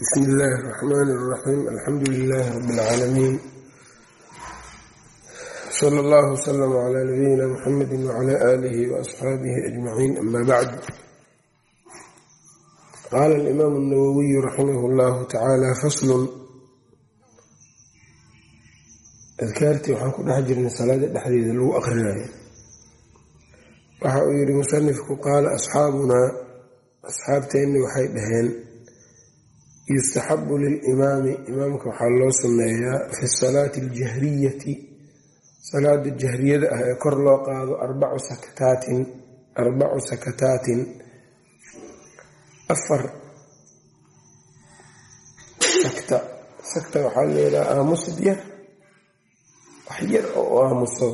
bsmi illaahi اraxmaan اraxiim alxamdu lilaahi rabi اlcaalamiin sala allahu wslama cla nabiyina muxamedi wcla aalihi waasxaabihi ajmaciin ama bacd qaala alimaamu اnawowiyu raximah اllahu tacaala faslun adkaartii waxaan ku dhex jirnay salaada dhexdeeda lagu aqrinayo waxa uu yihi musanifku qaala asxaabunaa asxaabteenni waxay dhaheen yustaxabu lilimaami imaamka waxaa loo sameeyaa fi salaati aljahriyati salaada jahriyada ah ee kor loo qaado arbacu sakataatin arbacu sakataatin. Afar sakta sakta waxaa leedaha aamusid yar wax yar oo aamuso.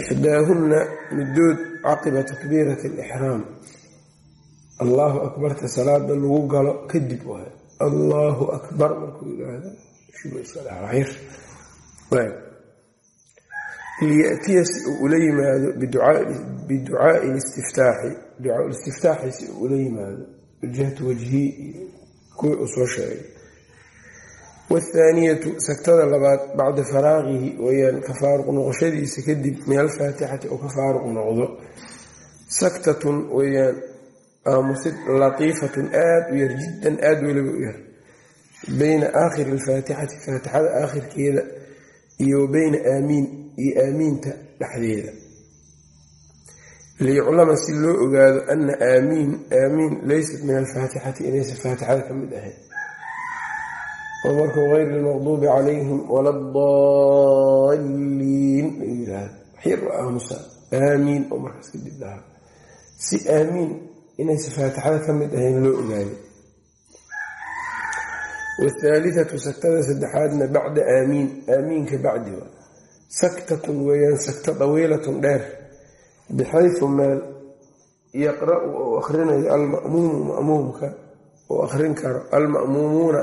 Ixdaahunna middood caqiba takbiirati alixraam allaahu akbarta salaada lagu galo kadib waay. Allaahu akbar markuu yidhaahdo liyatiya si uu ula yimaado biducaai listiftaaxi ducaa istiftaaxi si uu ula yimaado wajhatu wajhii kuwii uu soo sheegay. Wathaaniyatu sagtada labaad bacda faraaqihi weyaan ka faaruq noqoshadiisa kadib min alfaatixati oo ka faaruq noqdo. Saktatun weyaan aamusid latiifatun aada u yar jiddan aada weliba u yar bayna aakhiri alfaatixati faatixada aakhirkeeda iyo bayna aamiin iyo aamiinta dhexdeeda liyuclama si loo ogaado ana aamiin aamiin laysat min alfaatixati inaysa faatixada ka mid ahayn oo markuu gayr lmaqduubi calayhim wala daaliin ayuu yidhaahda waxyar u aamusa aamiin oo markaas kadib dhaha si aamiin inaysa faatixada ka mid ahayn loo ogaayo wathaalithatu saktada saddexaadna bacda aamiin aamiinka bacdi waa saktatun weeyaan sakta dawiilatun dheer. Bixaysu meel yaqra-u ou akhrinayo alma'muumu ma'muumka uu akhrin karo. Alma'muumuuna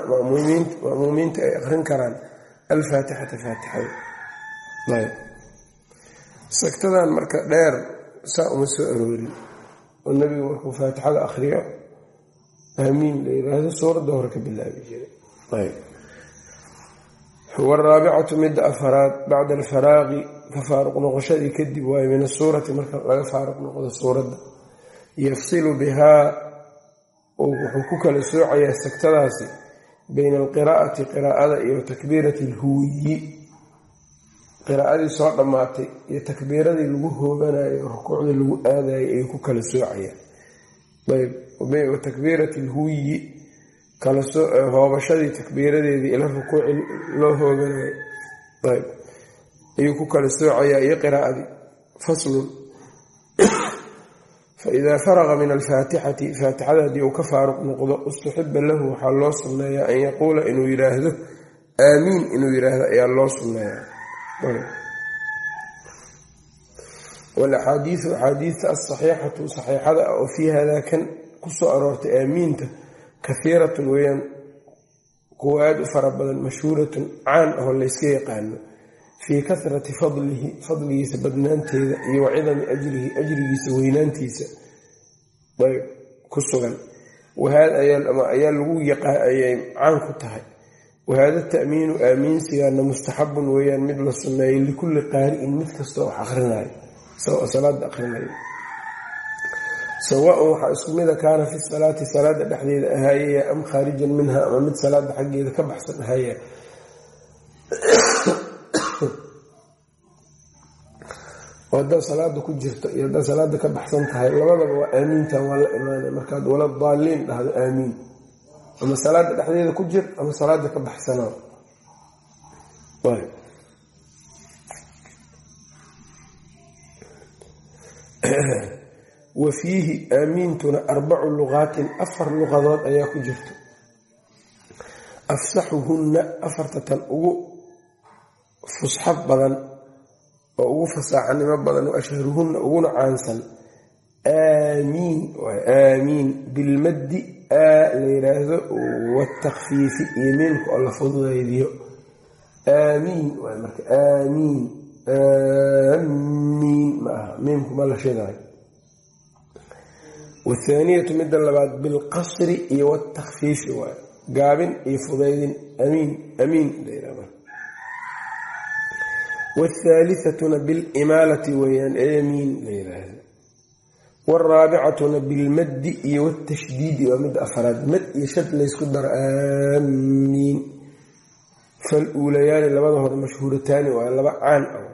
ma'muumiinta ay akhrin karaan alfaatixata faatixada. Saktadan marka dheer saa uma soo aroorin oo nabigu markuu faatixada akhriyo aamiin la yiraahdo suuradda hore ka bilaabi jiray. Waraabicatu midda afaraad bacda alfaraaqi ka faaruq noqoshadii kadib waayo min asuurati marka laga faaruq noqdo suuradda. Yafsilu bihaa wuxuu ku kala soocayaa sagtadaasi bayna alqiraa'ati qiraa'ada iyo takbiirati alhuwiyi qiraa'adii soo dhammaatay iyo takbiiradii lagu hooganayo rukuucdii lagu aadayay ayuu ku kala soocayaan ayb takbiirati alhuwiyi hoobashadii takbiiradeedii ila rukuuci loo hooganayo ayb ayuu ku kala soocayaa iyo qiraa'adii. Faslun faidaa faraqa min alfaatixati faatixada haddii uu ka faaruq noqdo istuxiba lahu waxaa loo sunneeyaa an yaquula inuu yidhaahdo aamiin inuu yidhaahdo ayaa loo sunneeyaa walaxaadiisu axaadiista alsaxiixatu saxiixada ah oo fii hada kan ku soo aroortay aamiinta kahiiratun weeyaan kuwa aada u fara badan mashhuuratun caan ahoo layska yaqaano fii kasrati fadlihi fadligiisa badnaanteeda iyo wa cidami ajrihi ajrigiisa weynaantiisa ayb ku sugan. Ayaa lagu ayay caan ku tahay wahada ta'miinu aamiinsigaana mustaxabun weeyaan mid la sunneeyo likulli qaari'in mid kastoo wax akrinayo isagoo salaada akrinayo sawaaun waxaa isku mida kaana fi salaati salaada dhexdeeda ahaayaya am khaarijan minha ama mid salaada xaggeeda ka baxsan ahaaya oo haddaad salaada ku jirto iyo haddaad salaada ka baxsan tahay labadaba waa aamiintan waa la imaanay markaad wala daaliin dhahdo aamiin ama salaada dhexdeeda ku jir ama salaada ka baxsanaa wa fiihi aamiintuna arbacu luqaatin afar luqadood ayaa ku jirto. Afsaxuhunna afartatan ugu fusxad badan oo ugu fasaaxanimo badan wa ashharuhunna uguna caansan. Aamiin aamiin. Bilmaddi la yiraahdo watakfiifi iyo miimka oo la fududaydiyo. Aamiin waay marka aamiin aamiin ma aha miimku ma la shidaayo wathaaniyatu midda labaad bilqasri iyo watakhfiifi waay. Gaabin iyo fudaydin amiin amiin wthaalithatuna bilimaalati weyaan amiin la yiraahda waraabicatuna bilmaddi iyo wtashdiidi waa midda afaraad mad iyo shad laysku daro aamiin faluulayaani hore mashhuurataani waa laba caan ah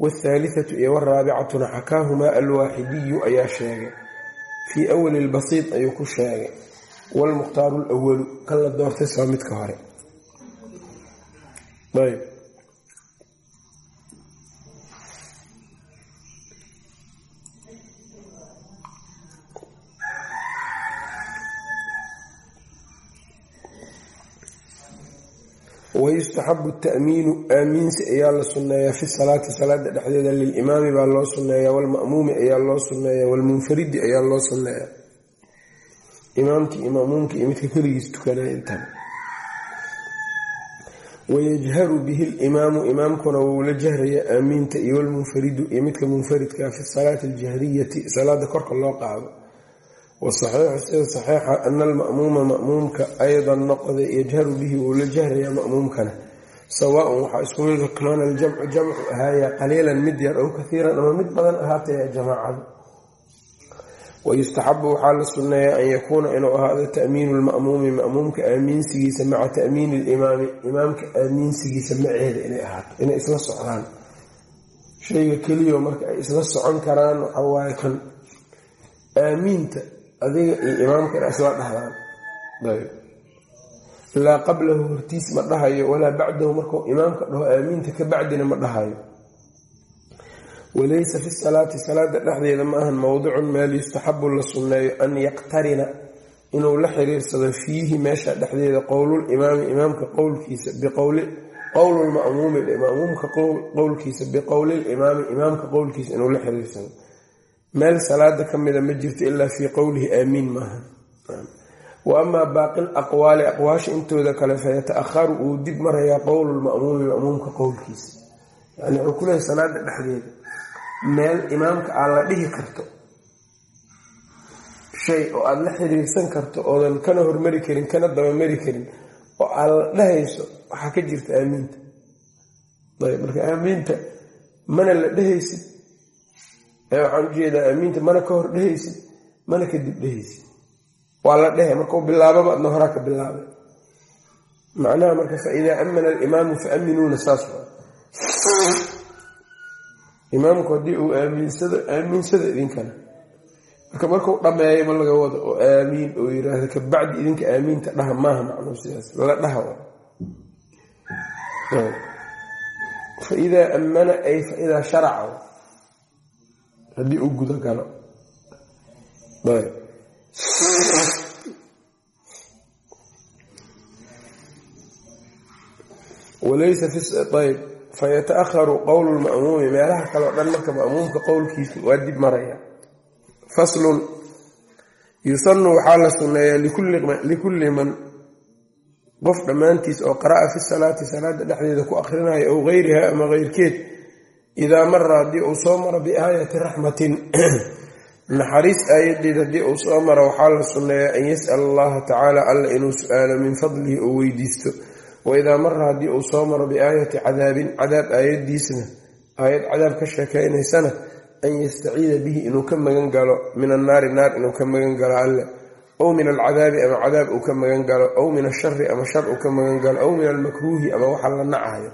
wthaalitatu iyo waraabicatuna xakaahumaa alwaaxidiyu ayaa sheegay fii awali lbasiid ayuu ku sheegay wlmukhtaaru lwalu kan la doortay saa midka hore wayustaxabu ta'miinu aamiinsi ayaa la sunneeyaa fi salaati salaada dhexdeeda lilimaami baa loo sunneeyaa walma'muumi ayaa loo sunneeyaa walmunfaridi ayaa loo sunneeyaa imaamkii iyo ma'muumkii iyo midka keligiis tukanaya intaba wayajharu bihi limaamu imaamkuna wuu la jahrayaa aamiinta iyo walmunfaridu iyo midka munfaridkaa fi salaati aljahriyati salaada korka loo qaado wasaxiixu sida saxiixa ana alma'muuma ma'muumka aydan noqday yajharu bihi wuu la jahrayaa ma'muumkana. Sawaaun waxaa isku mid kaana aljamcu jamcu ahaaya qaliilan mid yar ow kahiiran ama mid badan ahaataya jamaacadu. Wayustaxabu waxaa la sunneeyaa an yakuuna inuu ahaado ta'miinu lma'muumi ma'muumka aamiinsigiisa maca ta'miini limaami imaamka aamiinsigiisa maceeda inay ahaato inay isla socdaan. Shayga keliyo marka ay isla socon karaan waxawaaye kan aamiinta adiga iyo imaamka ina isla dhahdaan laa qablahu hortiis ma dhahayo walaa bacdahu markuu imaamka dhaho aamiinta ka bacdina ma dhahayo. Walaysa fi salaati salaada dhexdeeda ma ahan mowdicun meel yustaxabu la sunneeyo an yaqtarina inuu la xiriirsado fiihi meesha dhexdeeda qowlulimaami imaamka qowlkiisa qowlulma'muumi ma'muumka qowlkiisa biqowlilimaami imaamka qowlkiisa inuu la xiriirsado meel salaada ka mida ma jirto ilaa fii qowlihi aamiin maaha. Wa amaa baaqi laqwaali aqwaasha intooda kale fayata-aharu uu dib marayaa qowlulma'muumi ma'muumka qowlkiisa. Yani wuxuu ku leehay salaada dhexdeeda meel imaamka aad la dhihi karto shay oo aada la xiriirsan karto oodan kana hormari karin kana dabamari karin oo aad la dhehayso waxaa ka jirta aamiinta. Ayb marka aamiinta mana la dhehaysid waxaan u jeedaa aamiinta mana ka hor dhehaysid mana kadib dhehaysid waa la dhehe markuu bilaababa adna horaa ka bilaabay macnaha marka faidaa amana alimaamu faaminuuna saas imaamku haddii uu aamiinsado aamiinsada idinkana. Marka markuu dhammeeyo ma laga wado oo aamiin oo yiraahdo kabacdi idinka aamiinta dhaha maaha macnuu sidaas la dhaha faidaa ammana ay faidaa sharaca haddii uu walaysa ayb. Fayata-aharu qowlu lma'muumi meelaha kale o dhan marka ma'muumka qowlkiisa waa dib maraya. Faslun. Yusanu waxaa la sunneeyaa likulli man. Qof dhammaantiis oo qara'a fi salaati salaada dhexdeeda ku akhrinayo ow gayriha ama keyrkeed idaa mara haddii uu soo maro biaayati raxmatin naxariis aayadeed haddii uu soo maro waxaa la sunneeyaa an yas'al allaha tacaala alla inuu su'aalo min fadlihi oo weydiisto waidaa mara haddii uu soo maro biaayati cadaabin cadaab aayadiisna aayad cadaab ka sheekaynaysana an yastaciida bihi inuu ka magan galo min annaari naar inuu ka magan galo alle ow min alcadaabi ama cadaab uu ka magan galo ow min ashari ama shar uu ka magan galo ow min almakruuhi ama waxa la nacayo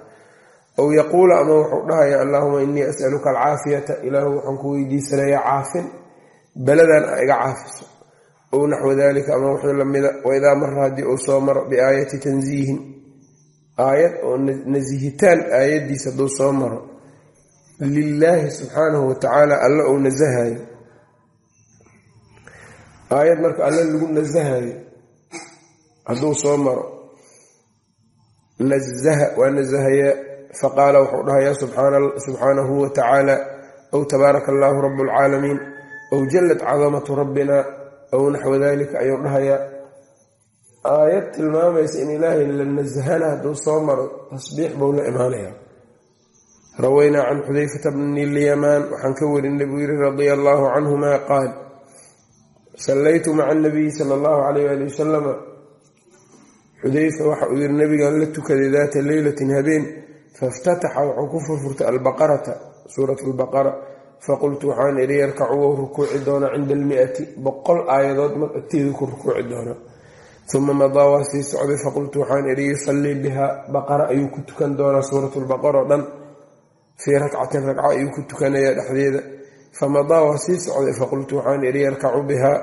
ow yaquula ama wuxuu dhahaya allaahuma innii as'aluka alcaafiyata ilaahu waxaan ku weydiisanayaa caafin beladan a iga caafiso. Ow naxwu dalika ama wixii lamida waidaa mara haddii uu soo maro biaayati tansiihin aayad oo nasihitaan aayadiisa hadduu soo maro lilaahi subxaanahu watacaala alla uu nasahayo. Aayad marka alla lagu nasahayo hadduu soo maro nasaha waa nasahayaa faqaala wuxuu dhahayaa subxaanahu watacaala ow tabaaraka allaahu rabu alcaalamiin ow jallat cadamatu rabbina ow naxwa dalika ayuu dhahayaa aayad tilmaamaysa in ilaahay la nasahana hadduu soo maro tasbiix buu la imaanayaa rawaynaa can xudayfata bni lyamaan waxaan ka warinay buu yiri radia allaahu canhuma qaal sallaytu maca anabiyi sala allahu calayh waali wasalama xudayfa waxa uu yiri nabigan la tukaday daata leylatin habeen faiftataxa wuxuu ku furfurtay albaqarata suurat albaqara faqultu waxaan idhi yarkacu wou rukuuci doonaa cinda almiati. Boqol aayadood agteedu ku rukuuci doonaa uma madaa waa sii socday. Faqultu waxaan idhi yusallii bihaa. Baqara ayuu ku tukan doonaa suurat lbaqara oo dhan. Fii rakcatin ragca ayuu ku tukanayaa dhexdeeda. Famadaa waa sii socday. Faqultu waxaan idhi yarkacu bihaa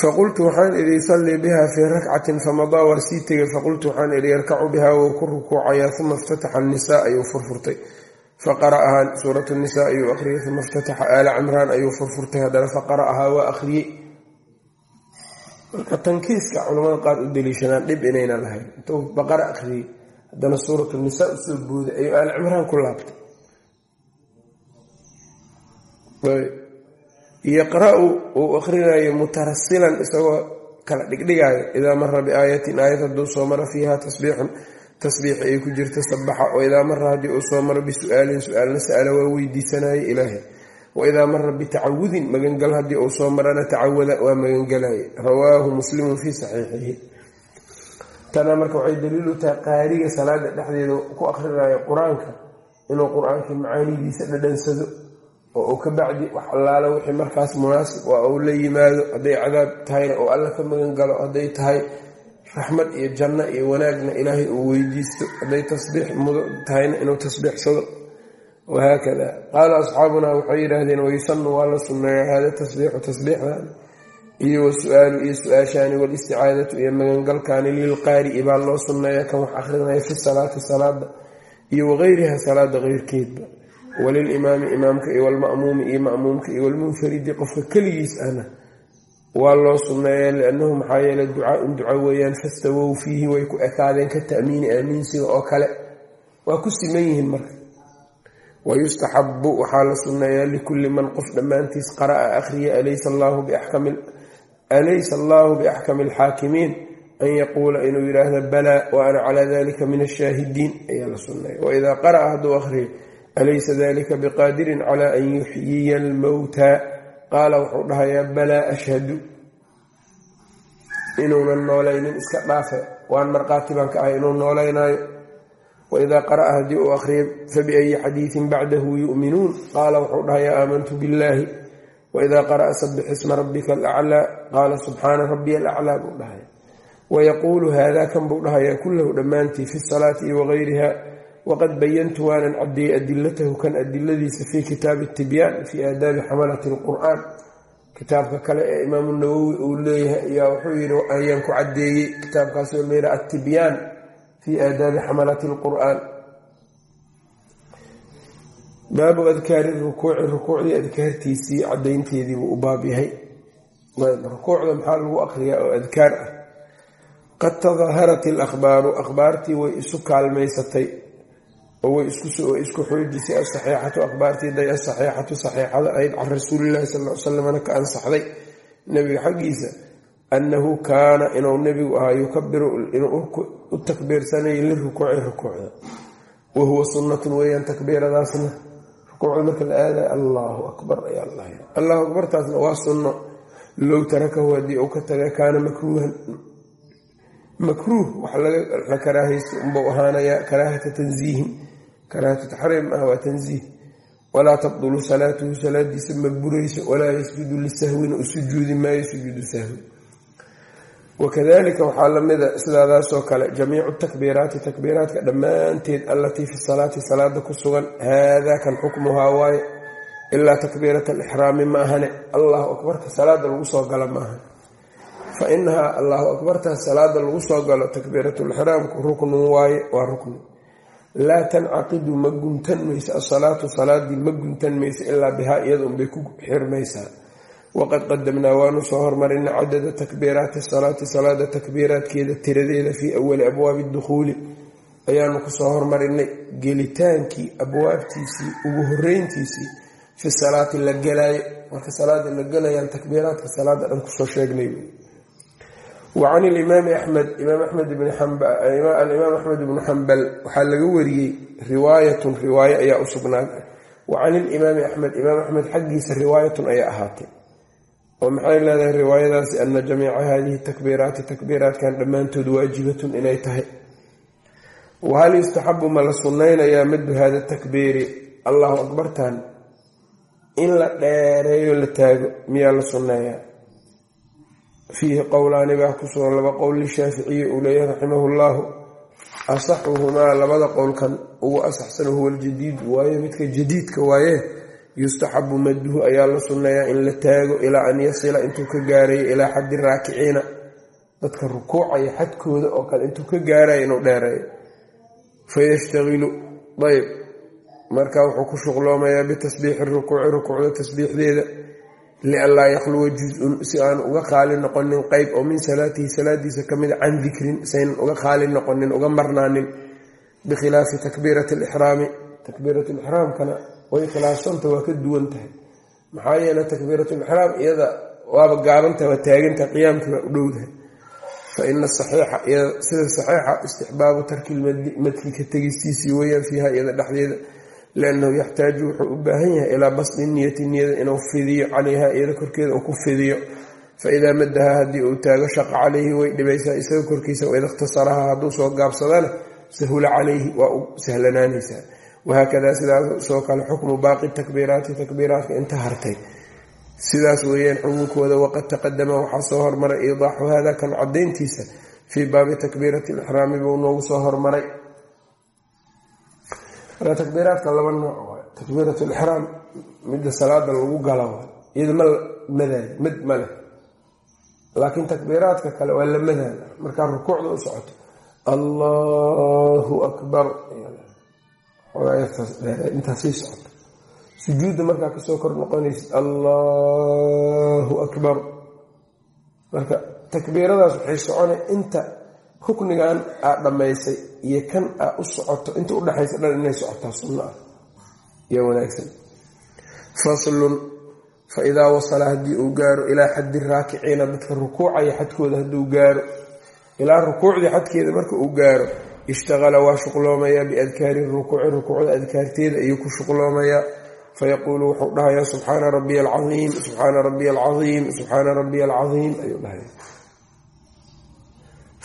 faqultu waxaan idhi yusallii biha fii rakcatin famadaa waa sii tegay faqultu waxaan idhi yarkacu bihaa wou ku rukuucayaa uma iftataxa annisaa ayuu furfurtay. Faqara'ahaa suurat nisaa ayuu akhriyey uma iftataxa aala cimraan ayuu furfurtay haddana faqara'ahaa waa akhriyey marka tankiiska culamada qaar u daliishadaan dhib inayna lahayn. Intuu baqara akhriyey haddana suuratu nisaa u soo booday ayuu aala cimraan ku laabtay yaqra-u uu akhrinayo mutarasilan isagoo kala dhigdhigaayo idaa mara biaayatin aayad hadduu soo maro fiiha tasbiixun tasbiix ay ku jirto sabaxa waidaa mara haddii uu soo maro bisu'aalin su'aalna sa'ala waa weydiisanayo ilaahay. Waidaa mara bitacawudin magangal haddii uu soo marana tacawada waa magangalaye rawaahu muslimun fii saxiixihi. Tana marka waxay daliil u tahay qaariga salaada dhexdeeda ku akhrinayo qur'aanka inuu qur'aanka macaanidiisa dhadhansado oo uu ka bacdi wax allaala wixii markaas munaasib waa uu la yimaado hadday cadaab tahayna oo alla ka magan galo hadday tahay raxmad iyo janno iyo wanaagna ilaahay uu weydiisto hadday tasbiix mudo tahayna inuu tasbiixsado. Wahaakada qaala asxaabunaa waxay yidhaahdeen wayusanu waa la sunneeya hada tasbiixu tasbiixdan iyo wasu-aalu iyo su'aashaani walisticaadatu iyo magangalkaani lilqaari'i baa loo sunneeya kan wax akhrinaya fi salaati salaada iyo wagayriha salaada keyrkeedba walilimaami imaamka iyo walma'muumi iyo ma'muumka iyo walmunfaridi qofka keligiis ahna waa loo sunneeya liannahu maxaa yeeley ducaa-un duco weeyaan fastawow fiihi way ku ekaadeen ka ta'miini aamiinsiga oo kale. Waa ku siman yihiin marka. Wayustaxabu waxaa la sunneeyaa likulli man qof dhammaantiis qara'a akhriya alaysa allaahu biaxkami alxaakimiin an yaquula inuu yidhaahdo balaa wa ana calaa dalika min ashaahidiin ayaa la sunneeya waidaa qara'a hadduu akhriyo alaysa dalika biqaadirin calaa an yuxyiya almowtaa qaala wuxuu dhahayaa balaa ashhadu inuunan noolaynin iska dhaafe waan marqaati baan ka ahay inuu noolaynaayo waidaa qara'a haddii uu akhriyay fabiayi xadiidin bacdahu yu'minuun qaala wuxuu dhahayaa aamantu billaahi waidaa qara'a sabix isma rabbika alaclaa qaala subxaana rabbiya alaclaa buu dhahaya wayaquulu haadaa kan buu dhahayaa kullahu dhammaantii fi salaati iyo wagayriha waqad bayantu waanan caddeeyey adilatahu kan adiladiisa fii kitaabi tibyaan fii aadaabi xamalati alqur'aan kitaabka kale ee imaamu nawowi uu leeyahay ayaa wuxuu yidhi ayaan ku caddeeyey kitaabkaasoo layidha attibyaan fii aadaabi xamalati alqur'aan baabu adkaari rukuuci rukuucdii adkaartiisii cadaynteediibuu u baab yahay rukuucda maxaa lagu aqriyaa oo adkaar ah qad tadaharat ilakhbaaru akhbaartii way isu kaalmaysatay oo isku xoojisay asaxiixatu akhbaartii day asaxiixatu saxiixada ahayd can rasuulillahi sal slamna ka ansaxday nebiga xaggiisa annahu kaana inuu nebigu ahaa yukabiru inuu u takbiirsanayay lirukuuci rukuucda. Wa huwa sunnatun weeyaan takbiiradaasna. Rukuucda marka la aadaya allaahu akbar allahu akbartaasna waa sunno. Low tarakahu haddii uu ka taga kaana makruuhan. Makruuh wax la karaahaysto unbau ahaanayaa karaahata tansiihin karaahatu taxriim ah waa tansiih walaa tabdulu salaatuhu salaadiisa ma burayso walaa yasjudu lisahwina u sujuudi maayo sujuudu sahwi. Wakadalika waxaa lamida sidaadaasoo kale jamiicu takbiiraati takbiiraatka dhammaanteed allatii fi salaati salaada ku sugan haadaa kan xukmuhaa waaye ilaa takbiirat alixraami ma ahane allahu akbarta salaada lagu soo gala maaha fa inahaa allahu akbartaas salaada lagu soo galo takbiiratulixraamku ruknun waaye waa rukni laa tancaqidu ma guntan mayso asalaatu salaadii ma guntan mayso ilaa bihaa iyada unbay ku xirmaysaa. Waqad qadamnaa waanu soo hormarina cadada takbiiraati salaati salaada takbiiraadkeeda tiradeeda fii awali abwaabi dukhuuli ayaanu ku soo hormarinay gelitaankii abwaabtiisii ugu horeyntiisii fi salaati la galaayo marka salaada la galayaan takbiiraadka salaada dhan ku soo sheegnay wa can ilimaami axmed imaam axmed ibnu xambal waxaa laga wariyey riwaayatun riwaaye ayaa u sugnaatay wa can ilimaami axmed imaam axmed xaggiisa riwaayatun ayaa ahaatay oo maxay leedahay riwaayadaasi ana jamiica hadihi takbiiraati takbiiraatkan dhammaantood waajibatun inay tahay wahal yustaxabu ma la sunnaynayaa madu hada takbiiri allahu akbartan in la dheereeyo la taago miyaa la sunneeyaa fiihi qowlaani baa ku sugan laba qowl lishaaficiyi uu leeyahay raximahu llahu asaxuhumaa labada qowlkan ugu asaxsan huwa aljadiid waaye midka jadiidka waaye yustaxabu madduhu ayaa la sunneeyaa in la taago ilaa an yasila intuu ka gaarayo ilaa xaddi raakiciina dadka rukuucaya xadkooda oo kale intuu ka gaarayo inuu dheereeyo fayashtagilu ayb marka wuxuu ku shuqloomayaa bitasbiixi rukuuci rukuucda tasbiixdeeda lianlaa yakhluwa juz-un si aan uga qaali noqonin qeyb oo min salaatihi salaadiisa ka mida can dikrin saynan uga qaali noqonin uga marnaanin bikhilaafi takbiirati alixraami takbiirat lixraamkana way khilaafsanta waa ka duwan tahay maxaa yeele takbiirat lixraam iyada waaba gaabantaha waa taagantaha qiyaamkii waa u dhowdahay fa ina saxiixa sida saxiixa istixbaabu tarki lmadki ka tegistiisii weyaan fiiha iyada dhexdeeda liannahu yaxtaaju wuxuu u baahan yahay ilaa basdi niyati niyada inuu fidiyo calayha iyada korkeeda uu ku fidiyo fa idaa madaha haddii uu taago shaqa calayhi way dhibaysaa isaga korkiisa waida ikhtasaraha hadduu soo gaabsadana sahula calayhi waa u sahlanaanaysaa wahaakadaa sidaasoo kale xukmu baaqi takbiiraati takbiiraatka inta hartay sidaas weeyaan xugunkooda waqad taqadama waxaa soo hormaray iidaaxu hada kan cadayntiisa fii baabi takbiirati lixraami buu noogu soo hormaray marka takbiiraadka laba nooc waay. Takbiirat lixraam midda salaada lagu gala waay. Iyada ma madaayo mid ma leh. Laakiin takbiiraadka kale waa la madaala markaa rukuucda u socoto allahu akbar intaa sii socoto sujuudda markaa ka soo kor noqonaysid allahu akbar. Marka takbiiradaas waxay soconay inta ruknigan aad dhammaysay iyo kan aad u socoto inta udhexaysa dhan inay socotaa sunno ah. Iyo wanaagsan. Faslun fa idaa wasala haddii uu gaaro ilaa xaddi raakiciina dadka rukuucaya xadkooda hadduu gaaro ilaa rukuucdii xadkeeda marka uu gaaro ishtaqala waa shuqloomayaa biadkaari rukuuci rukuucda adkaarteeda ayuu ku shuqloomayaa. Fayaquulu wuxuu dhahayaa subxaana rabbiya alcaiim subxaana rabbiya alcaiim subxaana rabbiya alcaiim ayuu dhahaya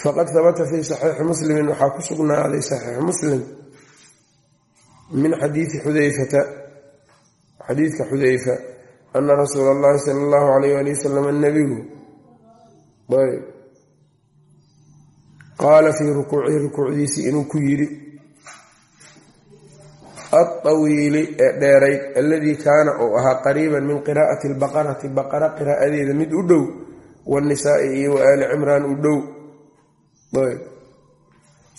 faqad habata fii saxiixi muslimin waxaa ku sugnaaday saxiix muslim min xadiidi xudayfata xadiidka xudayfa ana rasuula allahi sala allahu alayh ali wasalam nabigu qaala fii rukuucihi rukuucdiisii inuu ku yidhi alطawiili ee dheerayd alladii kaana uu ahaa qariiban min qiraa'ati albaqarati baqara qiraa'adeeda mid u dhow waannisaa'i iyo wa aali cimraan u dhow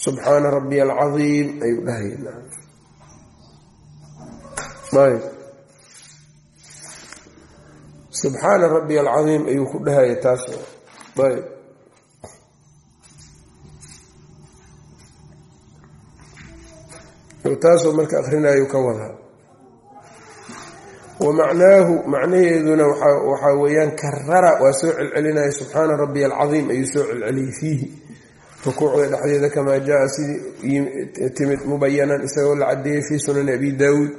subxaana rabbiy alcaiim ayuu dhahaya subxaana rabbiy alcaiim ayuu ku dhahaya taas. Ayb taasoo marka akrinayu ka wadaa wa macnaahu macnaheeduna waxaa weeyaan karara waa soo celcelinaya subxaana rabbiy alcaiim ayuu soo celceliyey fiihi rukuucda dhexdeeda kamaa jaa sidii timid mubayanan isagoo la cadeeyey fii sunani abi daawuud.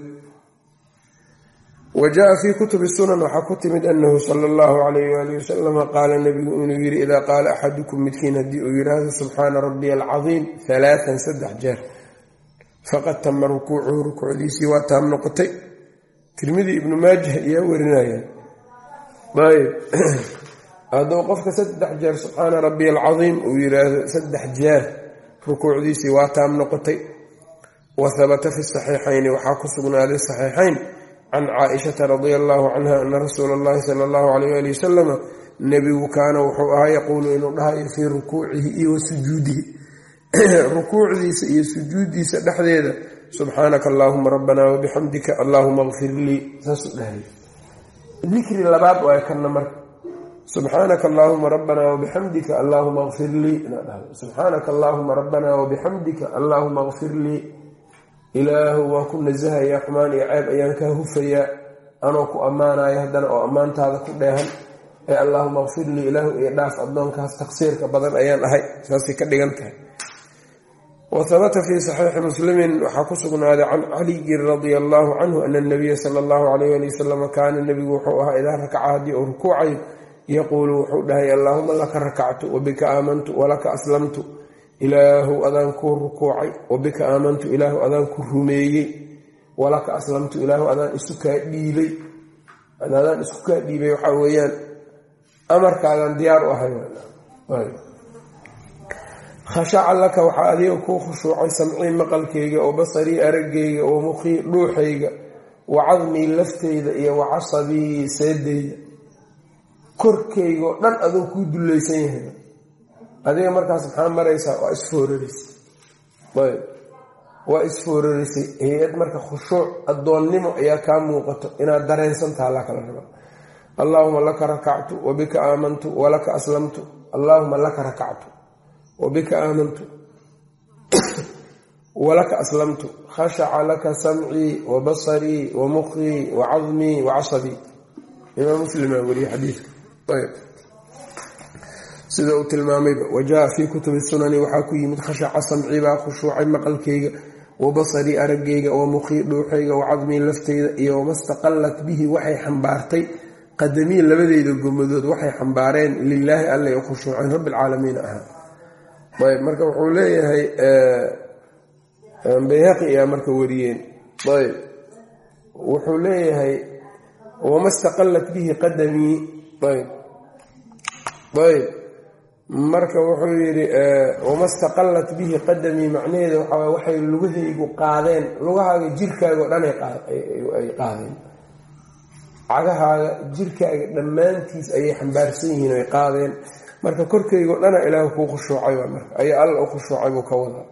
Wa jaa fii kutubi sunan waxaa ku timid anahu sala allahu calayh waali wasalama qaala nabigu inuu yidhi idaa qaala axadukum midkiin haddii uu yidhaahdo subxaana rabbiy alcaiim alaaan saddex jeer. Faqad tama rukuucuhu rukuucdiisii waa taam noqotay. Tirmidi ibnu maajah ayaa warinaya hadduu qofka saddex jeer subxaana rabbiy alcaiim uu yiraahdo saddex jeer rukuucdiisii waa taam noqotay. Wa habata fi saxiixayni waxaa ku sugnaaday saxiixayn. Can caaishata radia allahu canha ana rasuula allahi sala allahu alayh ali wasalama nebigu kaana wuxuu ahaa yaquulu inuu dhahayo fii rukuucihi iyo sujuudihi. Rukuucdiisa iyo sujuuddiisa dhexdeeda subxaanaka allaahuma rabbanaa wabixamdika allaahuma kfir lii. Saasuu dhahay. Dikri labaad waay kana marka subxaanaka allaahuma rabbanaa wabixamdika allaahuma kfir lii subxaanaka allaahuma rabbanaa wabixamdika allaahuma kfir lii ilaahu waa ku nasahayaa xumaan iyo ceeb ayaan kaa hufayaa anoo ku ammaanaya haddana oo ammaantaada ku dheehan ee allaahuma kfir lii ilaahu iyo dhaaf addoonkaas taqsiirka badan ayaan ahay saasay ka dhigan tahay wa habata fii saxiixi muslimin waxaa ku sugnaaday can caliyin radia allaahu canhu ana nabiya sala allahu alayh ali wasalam kaana nebigu wuxuu ahaa idaa rakaca haddii uu rukuucayo yaquulu wuxuu dhahay allaahuma laka rakactu wabika aamantu walaka aslamtu. Ilaahu adaan kuu rukuucay wabika aamantu ilaahu adaan ku rumeeyey. Walaka aslamtu ilaahu adaan isu kaa dhiibay. Adaan isku kaa dhiibay waxaa weeyaan amarkaadan diyaar u ahay. Khashaca laka waxaa adiga kuu khushuucay samcii maqalkayga oo basarii araggayga oo muqii dhuuxayga wa lafteyda iyo wa casabii korkayga oo dhan adoo kuu dullaysan yahay. Adiga markaas maxaa maraysaa? Waa isfoorarisay ayb. Waa isfoorarisay hay'ad marka khushuuc addoonnimo ayaa kaa muuqato. Inaad dareensantaha la kala raba. Allaahuma laka rakactu wabika aamantu walaka aslamtu. Allaahuma laka rakactu wabika aamantu walaka aslamtu. Khashaca laka samcii wa basarii wa muqii wa cadmii wa casabii imaam muslimaa weriye xadiidka sida uu tilmaamayba wajaa fii kutubi sunani waxaa ku yimid khashaca samci baa khushuucay maqalkayga wa basarii araggayga wa muqii dhuuxayga wa cadmii lafteyda iyo wamastaqallat bihi waxay xambaartay qadamii labadeyda gomadood waxay xambaareen lilaahi alla u khushuuceen rabbilcaalamiin ahaa ayb marka wuxuu leeyahay bayhaqi ayaa marka wariyeen. Ayb wuxuu leeyahay wama staqallat bihi marka wuxuu yidhi wama staqallat bihi qadamii macnaheeda waxaa waxay lugahaygu qaadeen lugahaaga jirkaaga o dhan ay qaadeen. Cagahaaga jirkaaga dhammaantiis ayay xambaarsan yihiin ay qaadeen. Marka korkaygo dhana ilaah kuu khushuucay marka ayaa alla u khushuucay buu ka wadaa